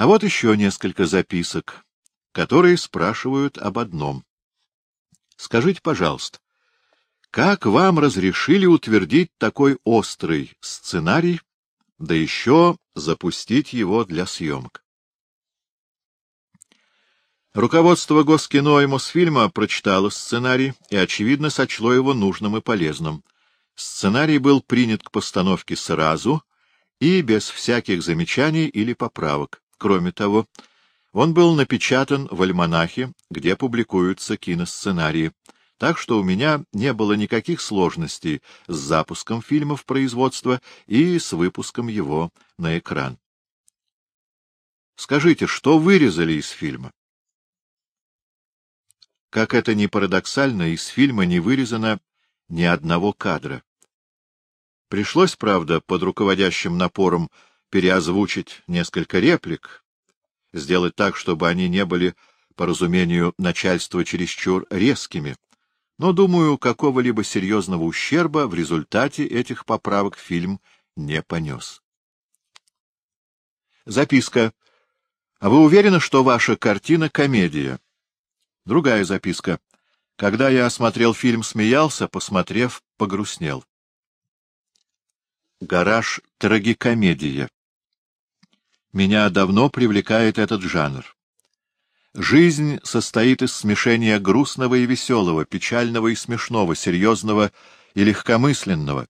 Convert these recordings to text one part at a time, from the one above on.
А вот еще несколько записок, которые спрашивают об одном. Скажите, пожалуйста, как вам разрешили утвердить такой острый сценарий, да еще запустить его для съемок? Руководство Госкино и Мосфильма прочитало сценарий и, очевидно, сочло его нужным и полезным. Сценарий был принят к постановке сразу и без всяких замечаний или поправок. Кроме того, он был напечатан в альманахе, где публикуются киносценарии, так что у меня не было никаких сложностей с запуском фильма в производство и с выпуском его на экран. Скажите, что вырезали из фильма? Как это ни парадоксально, из фильма не вырезано ни одного кадра. Пришлось, правда, под руководящим напором переозвучить несколько реплик, сделать так, чтобы они не были, по разумению начальства, чересчур резкими, но, думаю, какого-либо серьезного ущерба в результате этих поправок фильм не понес. Записка. А вы уверены, что ваша картина — комедия? Другая записка. Когда я осмотрел фильм, смеялся, посмотрев, погрустнел. Гараж трагикомедия. Меня давно привлекает этот жанр. Жизнь состоит из смешения грустного и веселого, печального и смешного, серьезного и легкомысленного.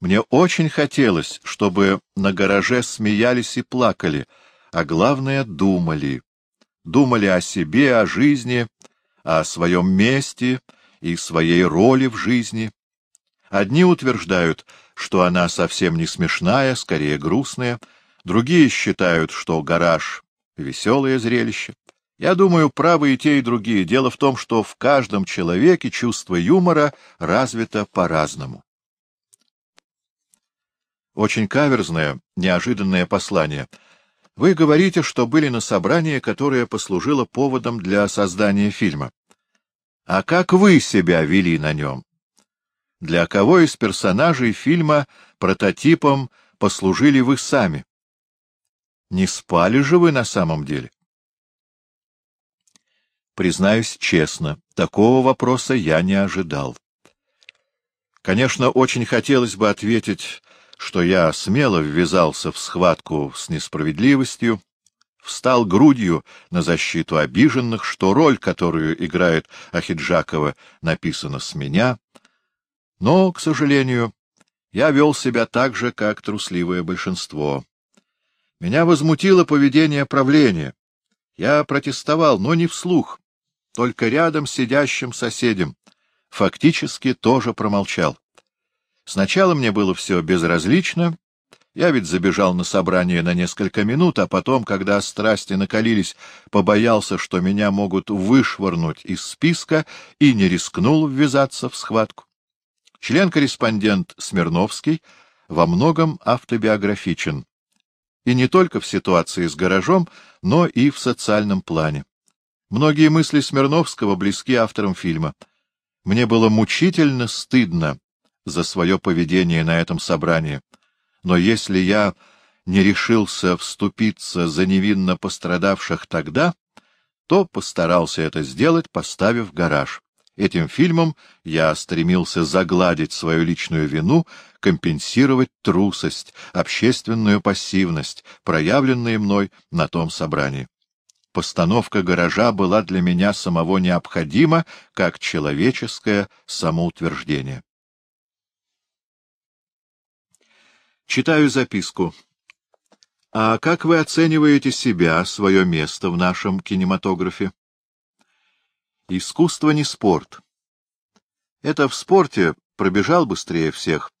Мне очень хотелось, чтобы на гараже смеялись и плакали, а главное — думали. Думали о себе, о жизни, о своем месте и своей роли в жизни. Одни утверждают, что она совсем не смешная, скорее грустная, другие считают, что гараж — веселое зрелище. Я думаю, правы и те, и другие. Дело в том, что в каждом человеке чувство юмора развито по-разному. Очень каверзное, неожиданное послание. Вы говорите, что были на собрании, которое послужило поводом для создания фильма. А как вы себя вели на нем? Для кого из персонажей фильма прототипом послужили вы сами? Не спали же вы на самом деле? Признаюсь честно, такого вопроса я не ожидал. Конечно, очень хотелось бы ответить, что я смело ввязался в схватку с несправедливостью, встал грудью на защиту обиженных, что роль, которую играет Ахиджакова, написана с меня. Но, к сожалению, я вел себя так же, как трусливое большинство. Меня возмутило поведение правления. Я протестовал, но не вслух, только рядом сидящим соседям. Фактически тоже промолчал. Сначала мне было все безразлично, я ведь забежал на собрание на несколько минут, а потом, когда страсти накалились, побоялся, что меня могут вышвырнуть из списка, и не рискнул ввязаться в схватку. Член-корреспондент Смирновский во многом автобиографичен. И не только в ситуации с гаражом, но и в социальном плане. Многие мысли Смирновского близки авторам фильма. Мне было мучительно стыдно за свое поведение на этом собрании но если я не решился вступиться за невинно пострадавших тогда, то постарался это сделать, поставив гараж. Этим фильмом я стремился загладить свою личную вину, компенсировать трусость, общественную пассивность, проявленные мной на том собрании. Постановка гаража была для меня самого необходима, как человеческое самоутверждение. Читаю записку. А как вы оцениваете себя, свое место в нашем кинематографе? Искусство не спорт. Это в спорте пробежал быстрее всех,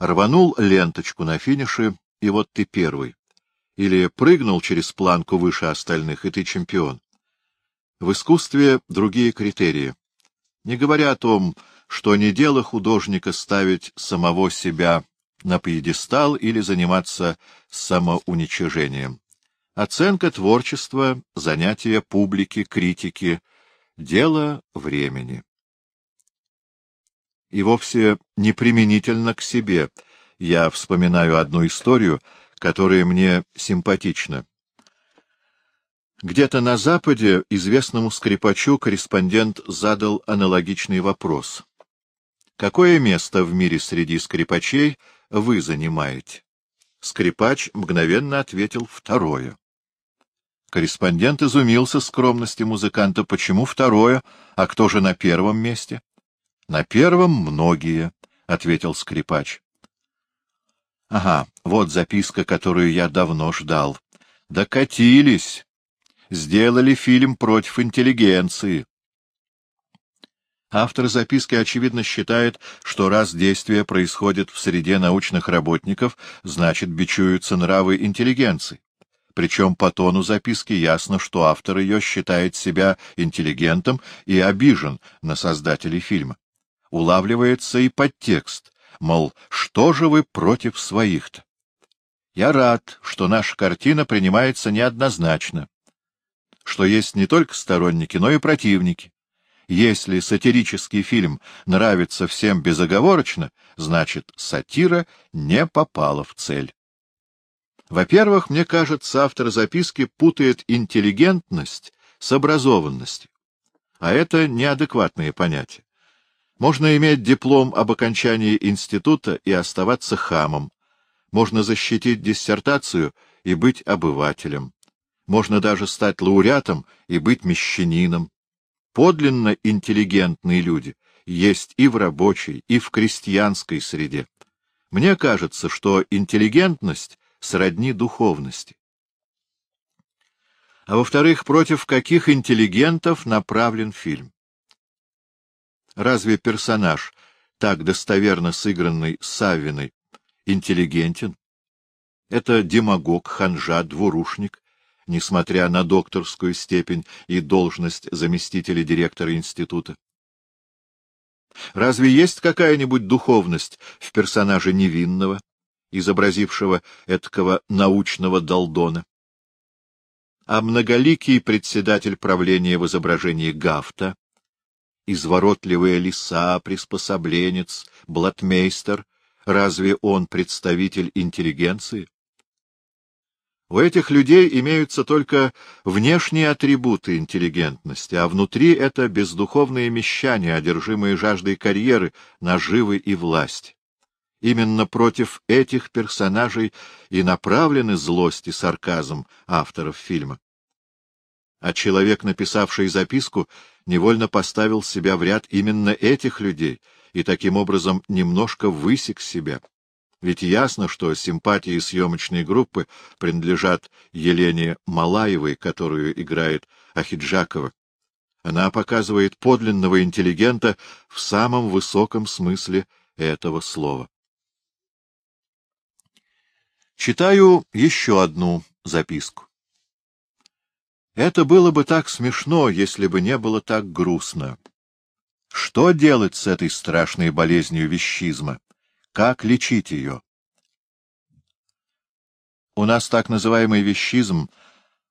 рванул ленточку на финише, и вот ты первый. Или прыгнул через планку выше остальных, и ты чемпион. В искусстве другие критерии. Не говоря о том, что не дело художника ставить самого себя на пьедестал или заниматься самоуничижением. Оценка творчества, занятия публики, критики — дело времени. И вовсе не применительно к себе. Я вспоминаю одну историю, которая мне симпатична. Где-то на Западе известному скрипачу корреспондент задал аналогичный вопрос. Какое место в мире среди скрипачей вы занимаете? Скрипач мгновенно ответил второе. Корреспондент изумился скромности музыканта. Почему второе, а кто же на первом месте? — На первом многие, — ответил скрипач. — Ага, вот записка, которую я давно ждал. Докатились. Сделали фильм против интеллигенции. Автор записки, очевидно, считает, что раз действие происходит в среде научных работников, значит, бичуются нравы интеллигенции. Причем по тону записки ясно, что автор ее считает себя интеллигентом и обижен на создателей фильма. Улавливается и подтекст, мол, что же вы против своих-то? Я рад, что наша картина принимается неоднозначно, что есть не только сторонники, но и противники если сатирический фильм нравится всем безоговорочно, значит, сатира не попала в цель. Во-первых, мне кажется, автор записки путает интеллигентность с образованностью. А это неадекватные понятия. Можно иметь диплом об окончании института и оставаться хамом. Можно защитить диссертацию и быть обывателем. Можно даже стать лауреатом и быть мещанином. Подлинно интеллигентные люди есть и в рабочей, и в крестьянской среде. Мне кажется, что интеллигентность сродни духовности. А во-вторых, против каких интеллигентов направлен фильм? Разве персонаж, так достоверно сыгранный Саввиной, интеллигентен? Это демагог, ханжа, двурушник, несмотря на докторскую степень и должность заместителя директора института. Разве есть какая-нибудь духовность в персонаже невинного, изобразившего эткого научного долдона? А многоликий председатель правления в изображении Гафта, изворотливая лиса, приспособленец, блатмейстер, разве он представитель интеллигенции? У этих людей имеются только внешние атрибуты интеллигентности, а внутри это бездуховные мещане, одержимые жаждой карьеры, наживы и власти. Именно против этих персонажей и направлены злость и сарказм авторов фильма. А человек, написавший записку, невольно поставил себя в ряд именно этих людей и таким образом немножко высек себя. Ведь ясно, что симпатии съемочной группы принадлежат Елене Малаевой, которую играет Ахиджакова. Она показывает подлинного интеллигента в самом высоком смысле этого слова. Читаю еще одну записку. Это было бы так смешно, если бы не было так грустно. Что делать с этой страшной болезнью вещизма? Как лечить ее? У нас так называемый вещизм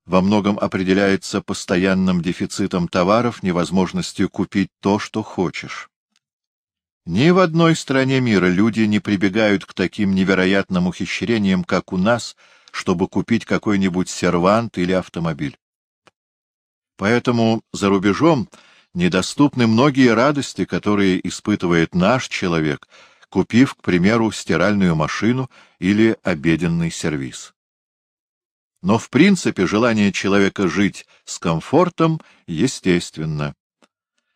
во многом определяется постоянным дефицитом товаров, невозможностью купить то, что хочешь. Ни в одной стране мира люди не прибегают к таким невероятным ухищрениям, как у нас, чтобы купить какой-нибудь сервант или автомобиль. Поэтому за рубежом недоступны многие радости, которые испытывает наш человек, купив, к примеру, стиральную машину или обеденный сервиз. Но в принципе желание человека жить с комфортом естественно.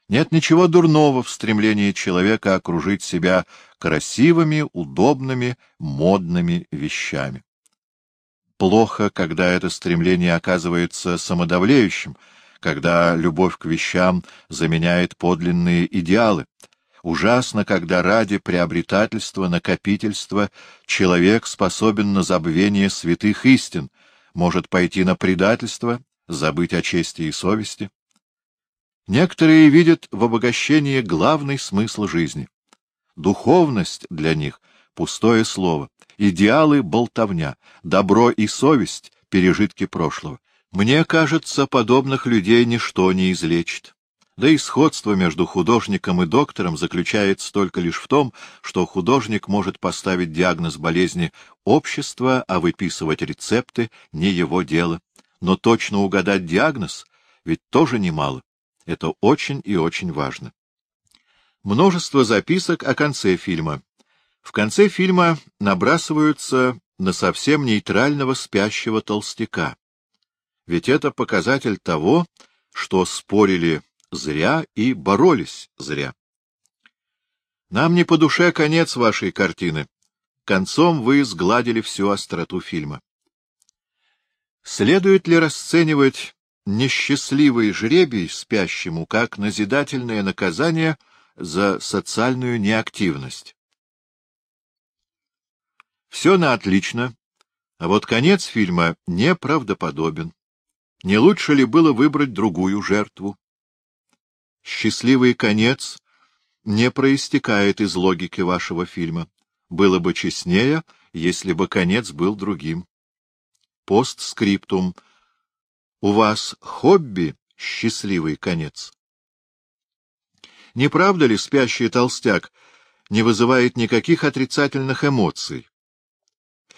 Нет ничего дурного в стремлении человека окружить себя красивыми, удобными, модными вещами. Плохо, когда это стремление оказывается самодавлеющим, когда любовь к вещам заменяет подлинные идеалы, Ужасно, когда ради приобретательства, накопительства человек способен на забвение святых истин, может пойти на предательство, забыть о чести и совести. Некоторые видят в обогащении главный смысл жизни. Духовность для них — пустое слово, идеалы — болтовня, добро и совесть — пережитки прошлого. Мне кажется, подобных людей ничто не излечит. Да и сходство между художником и доктором заключается только лишь в том, что художник может поставить диагноз болезни общества, а выписывать рецепты — не его дело. но точно угадать диагноз ведь тоже немало. Это очень и очень важно. Множество записок о конце фильма. В конце фильма набрасываются на совсем нейтрального спящего толстяка. Ведь это показатель того, что спорили зря и боролись зря. Нам не по душе конец вашей картины. Концом вы сгладили всю остроту фильма. Следует ли расценивать несчастливый жребий спящему как назидательное наказание за социальную неактивность? Все на отлично, а вот конец фильма неправдоподобен. Не лучше ли было выбрать другую жертву? Счастливый конец не проистекает из логики вашего фильма. Было бы честнее, если бы конец был другим. Постскриптум. У вас хобби — счастливый конец. Не правда ли спящий толстяк не вызывает никаких отрицательных эмоций?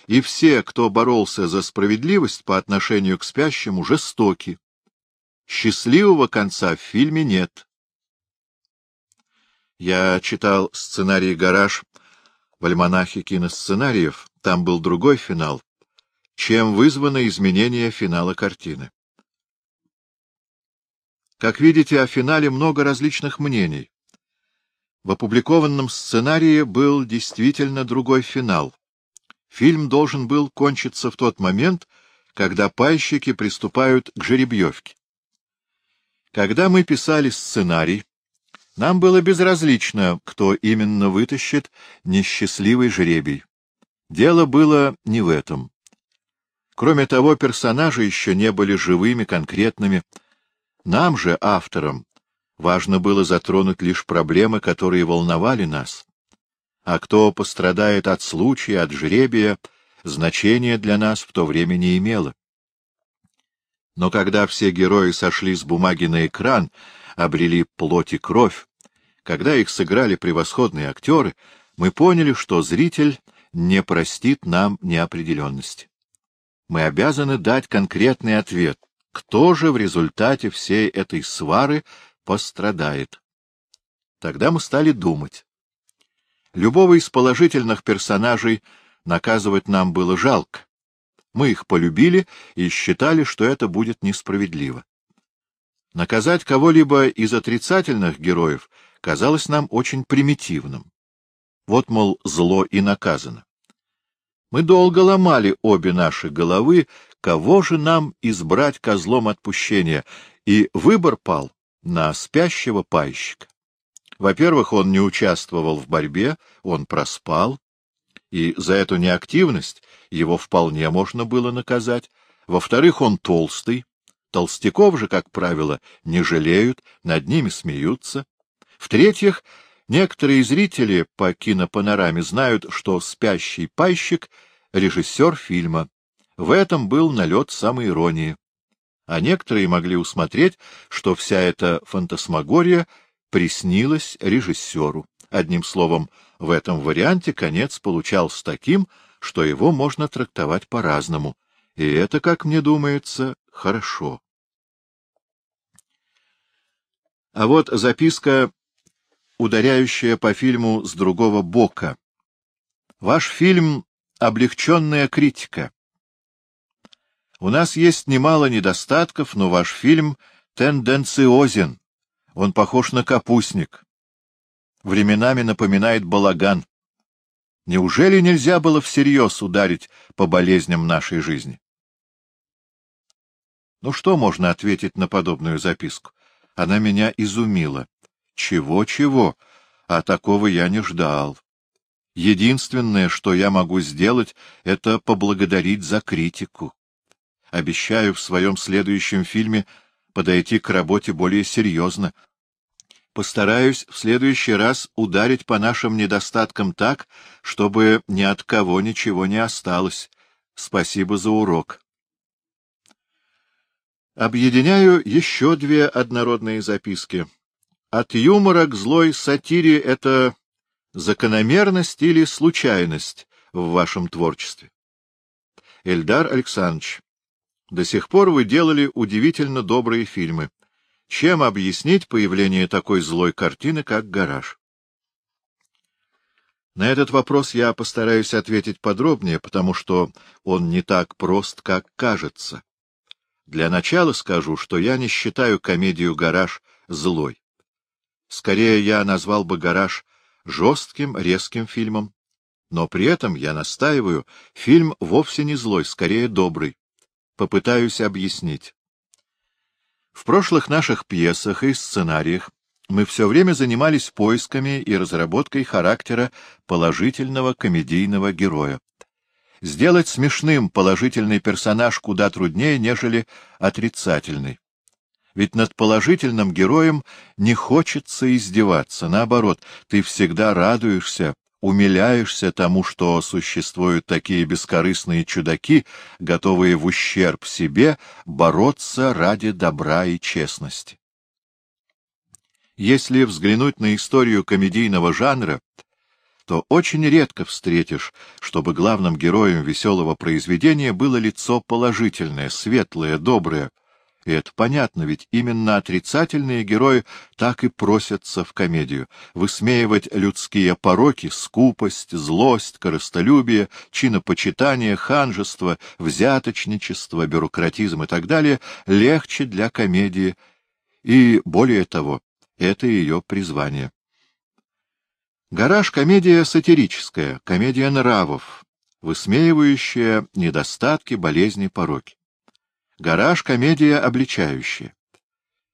И все, кто боролся за справедливость по отношению к спящему, жестоки. Счастливого конца в фильме нет. Я читал сценарий «Гараж» в альманахе киносценариев. Там был другой финал. Чем вызвано изменение финала картины? Как видите, о финале много различных мнений. В опубликованном сценарии был действительно другой финал. Фильм должен был кончиться в тот момент, когда пайщики приступают к жеребьевке. Когда мы писали сценарий, нам было безразлично, кто именно вытащит несчастливый жребий. Дело было не в этом. Кроме того, персонажи еще не были живыми, конкретными. Нам же, авторам, важно было затронуть лишь проблемы, которые волновали нас. А кто пострадает от случая, от жребия, значения для нас в то время не имело. Но когда все герои сошли с бумаги на экран, обрели плоть и кровь, когда их сыграли превосходные актеры, мы поняли, что зритель не простит нам неопределенности. Мы обязаны дать конкретный ответ, кто же в результате всей этой свары пострадает. Тогда мы стали думать. Любого из положительных персонажей наказывать нам было жалко. Мы их полюбили и считали, что это будет несправедливо. Наказать кого-либо из отрицательных героев казалось нам очень примитивным. Вот, мол, зло и наказано. Мы долго ломали обе наши головы, кого же нам избрать козлом отпущения, и выбор пал на спящего пайщика. Во-первых, он не участвовал в борьбе, он проспал, и за эту неактивность его вполне можно было наказать. Во-вторых, он толстый, Толстяков же, как правило, не жалеют, над ними смеются. В-третьих, некоторые зрители по кинопанораме знают, что «Спящий пайщик» — режиссер фильма. В этом был налет самой иронии. А некоторые могли усмотреть, что вся эта фантасмагория приснилась режиссеру. Одним словом, в этом варианте конец получался таким, что его можно трактовать по-разному. И это, как мне думается, хорошо. А вот записка, ударяющая по фильму с другого бока. Ваш фильм — облегченная критика. У нас есть немало недостатков, но ваш фильм тенденциозен. Он похож на капустник. Временами напоминает балаган. Неужели нельзя было всерьез ударить по болезням нашей жизни? Ну что можно ответить на подобную записку? Она меня изумила. Чего-чего, а такого я не ждал. Единственное, что я могу сделать, это поблагодарить за критику. Обещаю в своем следующем фильме подойти к работе более серьезно. Постараюсь в следующий раз ударить по нашим недостаткам так, чтобы ни от кого ничего не осталось. Спасибо за урок. Объединяю еще две однородные записки. От юмора к злой сатире — это закономерность или случайность в вашем творчестве? Эльдар Александрович, До сих пор вы делали удивительно добрые фильмы. Чем объяснить появление такой злой картины, как «Гараж»? На этот вопрос я постараюсь ответить подробнее, потому что он не так прост, как кажется. Для начала скажу, что я не считаю комедию «Гараж» злой. Скорее, я назвал бы «Гараж» жестким, резким фильмом, но при этом, я настаиваю, фильм вовсе не злой, скорее добрый. Попытаюсь объяснить. В прошлых наших пьесах и сценариях мы все время занимались поисками и разработкой характера положительного комедийного героя. Сделать смешным положительный персонаж куда труднее, нежели отрицательный. Ведь над положительным героем не хочется издеваться, наоборот, ты всегда радуешься, умиляешься тому, что существуют такие бескорыстные чудаки, готовые в ущерб себе бороться ради добра и честности. Если взглянуть на историю комедийного жанра, то очень редко встретишь, чтобы главным героем веселого произведения было лицо положительное, светлое, доброе. И это понятно, ведь именно отрицательные герои так и просятся в комедию — высмеивать людские пороки, скупость, злость, корыстолюбие, чинопочитание, ханжество, взяточничество, бюрократизм и так далее легче для комедии. И более того, это ее призвание. «Гараж» — комедия сатирическая, комедия нравов, высмеивающая недостатки, болезни, пороки. «Гараж» — комедия обличающая.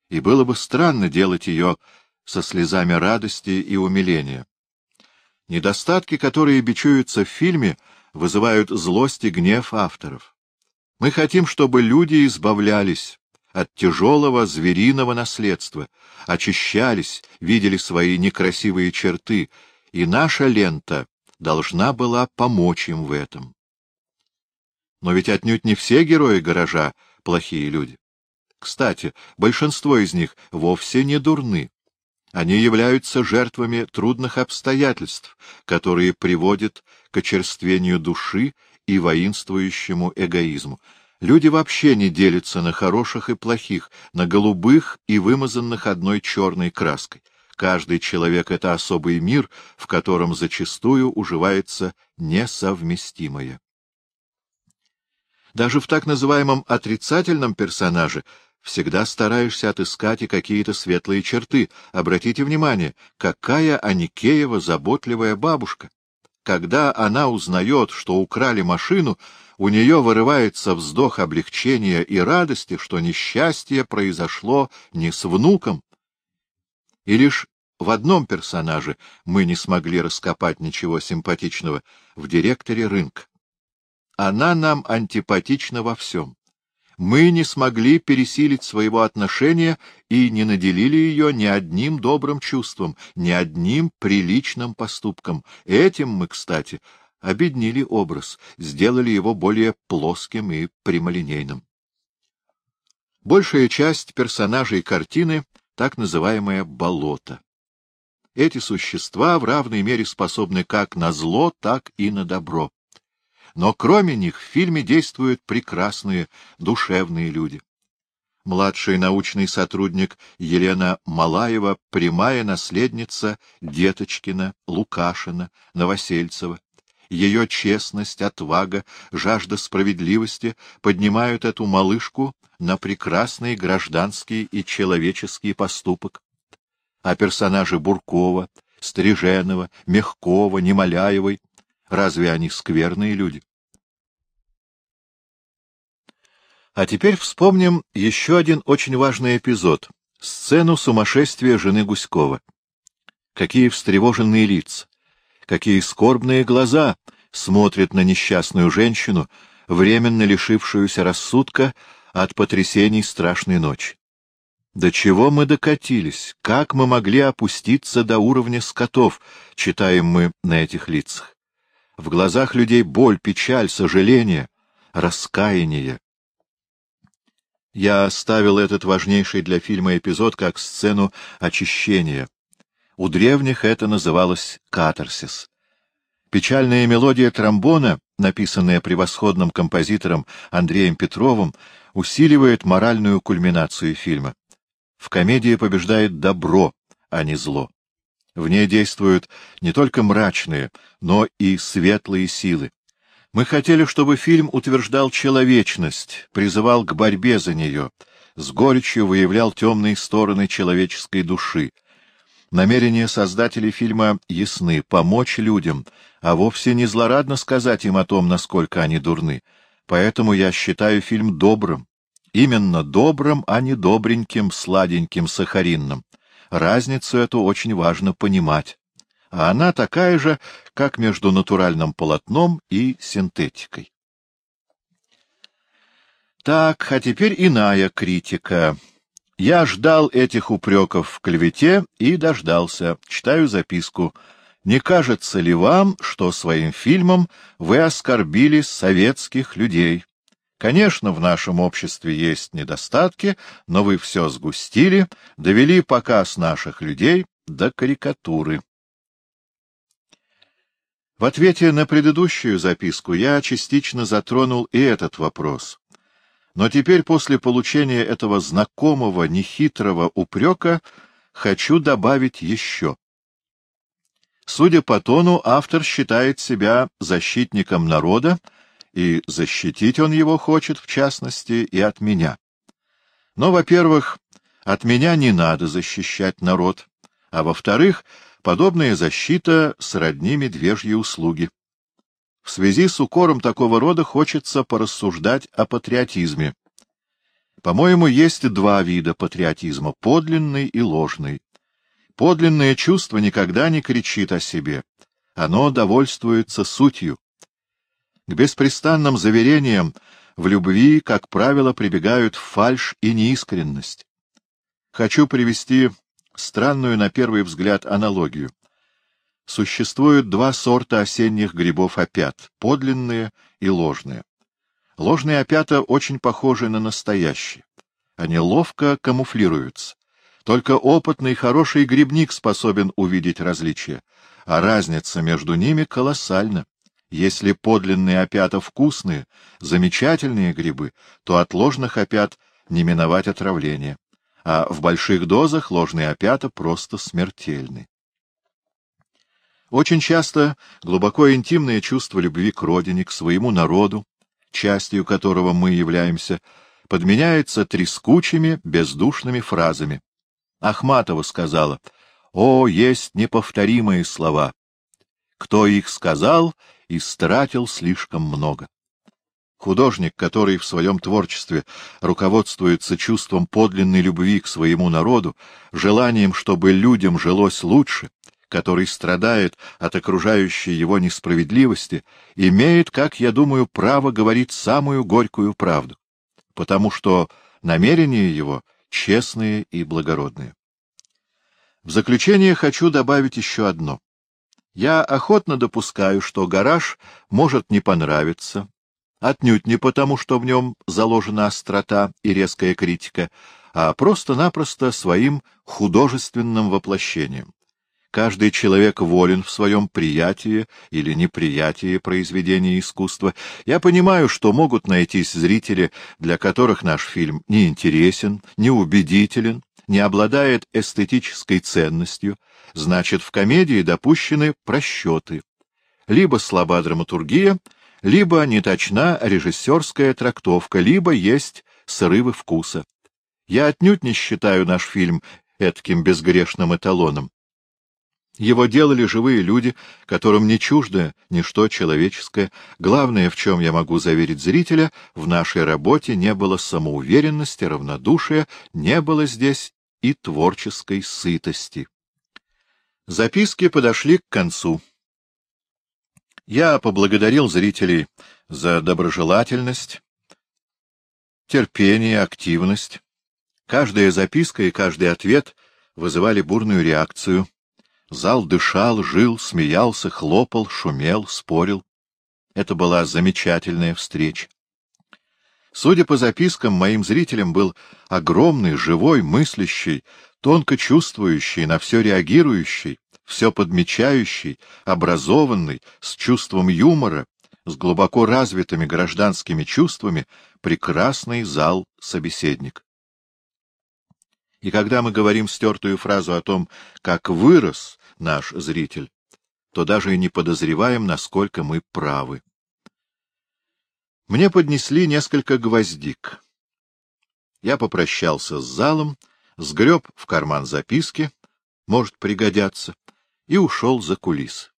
И было бы странно делать ее со слезами радости и умиления. Недостатки, которые бичуются в фильме, вызывают злость и гнев авторов. Мы хотим, чтобы люди избавлялись от тяжелого звериного наследства, очищались, видели свои некрасивые черты, и наша лента должна была помочь им в этом. Но ведь отнюдь не все герои гаража плохие люди. Кстати, большинство из них вовсе не дурны. Они являются жертвами трудных обстоятельств, которые приводят к очерствению души и воинствующему эгоизму. Люди вообще не делятся на хороших и плохих, на голубых и вымазанных одной черной краской. Каждый человек — это особый мир, в котором зачастую уживается несовместимое. Даже в так называемом отрицательном персонаже всегда стараешься отыскать и какие-то светлые черты. Обратите внимание, какая Аникеева заботливая бабушка. Когда она узнает, что украли машину, у нее вырывается вздох облегчения и радости, что несчастье произошло не с внуком. И лишь в одном персонаже мы не смогли раскопать ничего симпатичного — в директоре рынка. Она нам антипатична во всем. Мы не смогли пересилить своего отношения и не наделили ее ни одним добрым чувством, ни одним приличным поступком. Этим мы, кстати, обеднили образ, сделали его более плоским и прямолинейным. Большая часть персонажей картины — так называемое болото. Эти существа в равной мере способны как на зло, так и на добро. Но кроме них в фильме действуют прекрасные, душевные люди. Младший научный сотрудник Елена Малаева — прямая наследница Деточкина, Лукашина, Новосельцева. Ее честность, отвага, жажда справедливости поднимают эту малышку на прекрасный гражданский и человеческий поступок. А персонажи Буркова, Стриженова, Мягкова, Немоляевой, разве они скверные люди? А теперь вспомним еще один очень важный эпизод — сцену сумасшествия жены Гуськова. Какие встревоженные лица! какие скорбные глаза смотрят на несчастную женщину, временно лишившуюся рассудка от потрясений страшной ночи. До чего мы докатились? Как мы могли опуститься до уровня скотов, читаем мы на этих лицах? В глазах людей боль, печаль, сожаление, раскаяние. Я оставил этот важнейший для фильма эпизод как сцену очищения. У древних это называлось катарсис. Печальная мелодия тромбона, написанная превосходным композитором Андреем Петровым, усиливает моральную кульминацию фильма. В комедии побеждает добро, а не зло. В ней действуют не только мрачные, но и светлые силы. Мы хотели, чтобы фильм утверждал человечность, призывал к борьбе за нее, с горечью выявлял темные стороны человеческой души. Намерения создателей фильма ясны — помочь людям, а вовсе не злорадно сказать им о том, насколько они дурны. Поэтому я считаю фильм добрым. Именно добрым, а не добреньким, сладеньким, сахаринным. Разницу эту очень важно понимать. А она такая же, как между натуральным полотном и синтетикой. Так, а теперь иная критика. Я ждал этих упреков в клевете и дождался. Читаю записку. Не кажется ли вам, что своим фильмом вы оскорбили советских людей? Конечно, в нашем обществе есть недостатки, но вы все сгустили, довели показ наших людей до карикатуры. В ответе на предыдущую записку я частично затронул и этот вопрос. Но теперь, после получения этого знакомого, нехитрого упрека, хочу добавить еще. Судя по тону, автор считает себя защитником народа, и защитить он его хочет, в частности, и от меня. Но, во-первых, от меня не надо защищать народ, а во-вторых, подобная защита сродни медвежьей услуги. В связи с укором такого рода хочется порассуждать о патриотизме. По-моему, есть два вида патриотизма — подлинный и ложный. Подлинное чувство никогда не кричит о себе. Оно довольствуется сутью. К беспрестанным заверениям в любви, как правило, прибегают фальшь и неискренность. Хочу привести странную на первый взгляд аналогию. Существуют два сорта осенних грибов опят — подлинные и ложные. Ложные опята очень похожи на настоящие. Они ловко камуфлируются. Только опытный хороший грибник способен увидеть различия, а разница между ними колоссальна. Если подлинные опята вкусные, замечательные грибы, то от ложных опят не миновать отравление, а в больших дозах ложные опята просто смертельны. Очень часто глубоко интимное чувство любви к родине, к своему народу, частью которого мы являемся, подменяется трескучими, бездушными фразами. Ахматова сказала, «О, есть неповторимые слова! Кто их сказал, истратил слишком много. Художник, который в своем творчестве руководствуется чувством подлинной любви к своему народу, желанием, чтобы людям жилось лучше, который страдает от окружающей его несправедливости, имеет, как я думаю, право говорить самую горькую правду, потому что намерения его честные и благородные. В заключение хочу добавить еще одно. Я охотно допускаю, что гараж может не понравиться, отнюдь не потому, что в нем заложена острота и резкая критика, а просто-напросто своим художественным воплощением. Каждый человек волен в своем приятии или неприятии произведения искусства. Я понимаю, что могут найтись зрители, для которых наш фильм неинтересен, неубедителен, не обладает эстетической ценностью, значит, в комедии допущены просчеты. Либо слаба драматургия, либо неточна режиссерская трактовка, либо есть срывы вкуса. Я отнюдь не считаю наш фильм этким безгрешным эталоном. Его делали живые люди, которым не чуждо ничто человеческое. Главное, в чем я могу заверить зрителя, в нашей работе не было самоуверенности, равнодушия, не было здесь и творческой сытости. Записки подошли к концу. Я поблагодарил зрителей за доброжелательность, терпение, активность. Каждая записка и каждый ответ вызывали бурную реакцию. Зал дышал, жил, смеялся, хлопал, шумел, спорил. Это была замечательная встреча. Судя по запискам, моим зрителям был огромный, живой, мыслящий, тонко чувствующий, на все реагирующий, все подмечающий, образованный, с чувством юмора, с глубоко развитыми гражданскими чувствами, прекрасный зал-собеседник. И когда мы говорим стертую фразу о том, как вырос наш зритель, то даже и не подозреваем, насколько мы правы. Мне поднесли несколько гвоздик. Я попрощался с залом, сгреб в карман записки, может пригодятся, и ушел за кулис.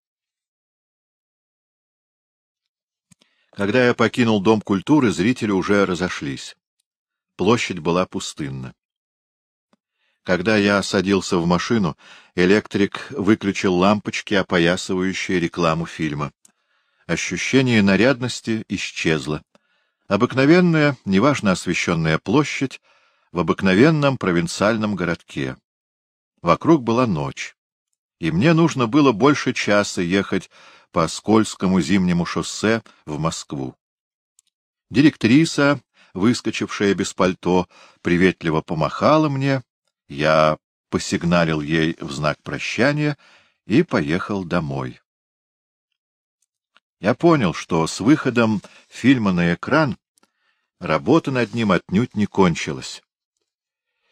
Когда я покинул Дом культуры, зрители уже разошлись. Площадь была пустынна. Когда я садился в машину, электрик выключил лампочки, опоясывающие рекламу фильма. Ощущение нарядности исчезло. Обыкновенная, неважно освещенная площадь в обыкновенном провинциальном городке. Вокруг была ночь, и мне нужно было больше часа ехать по скользкому зимнему шоссе в Москву. Директриса, выскочившая без пальто, приветливо помахала мне, я посигналил ей в знак прощания и поехал домой. Я понял, что с выходом фильма на экран работа над ним отнюдь не кончилась.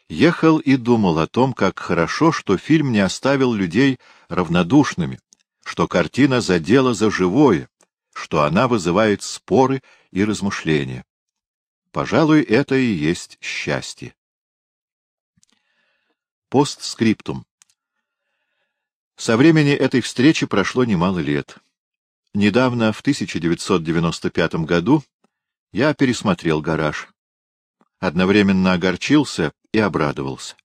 Ехал и думал о том, как хорошо, что фильм не оставил людей равнодушными, что картина задела за живое, что она вызывает споры и размышления. Пожалуй, это и есть счастье. Постскриптум. Со времени этой встречи прошло немало лет. Недавно, в 1995 году, я пересмотрел «Гараж». Одновременно огорчился и обрадовался.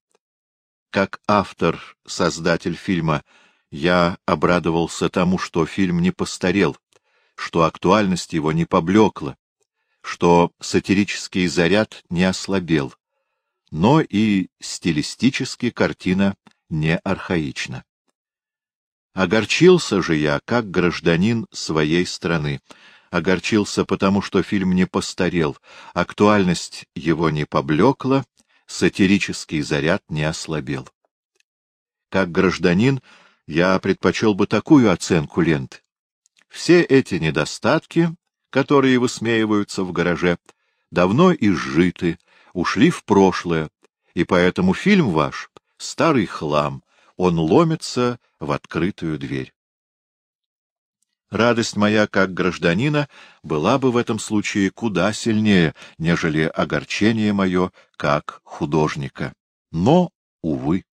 Как автор, создатель фильма, я обрадовался тому, что фильм не постарел, что актуальность его не поблекла, что сатирический заряд не ослабел но и стилистически картина не архаична. Огорчился же я, как гражданин своей страны. Огорчился потому, что фильм не постарел, актуальность его не поблекла, сатирический заряд не ослабел. Как гражданин я предпочел бы такую оценку ленты. Все эти недостатки, которые высмеиваются в гараже, давно изжиты, ушли в прошлое, и поэтому фильм ваш — старый хлам, он ломится в открытую дверь. Радость моя как гражданина была бы в этом случае куда сильнее, нежели огорчение мое как художника. Но, увы.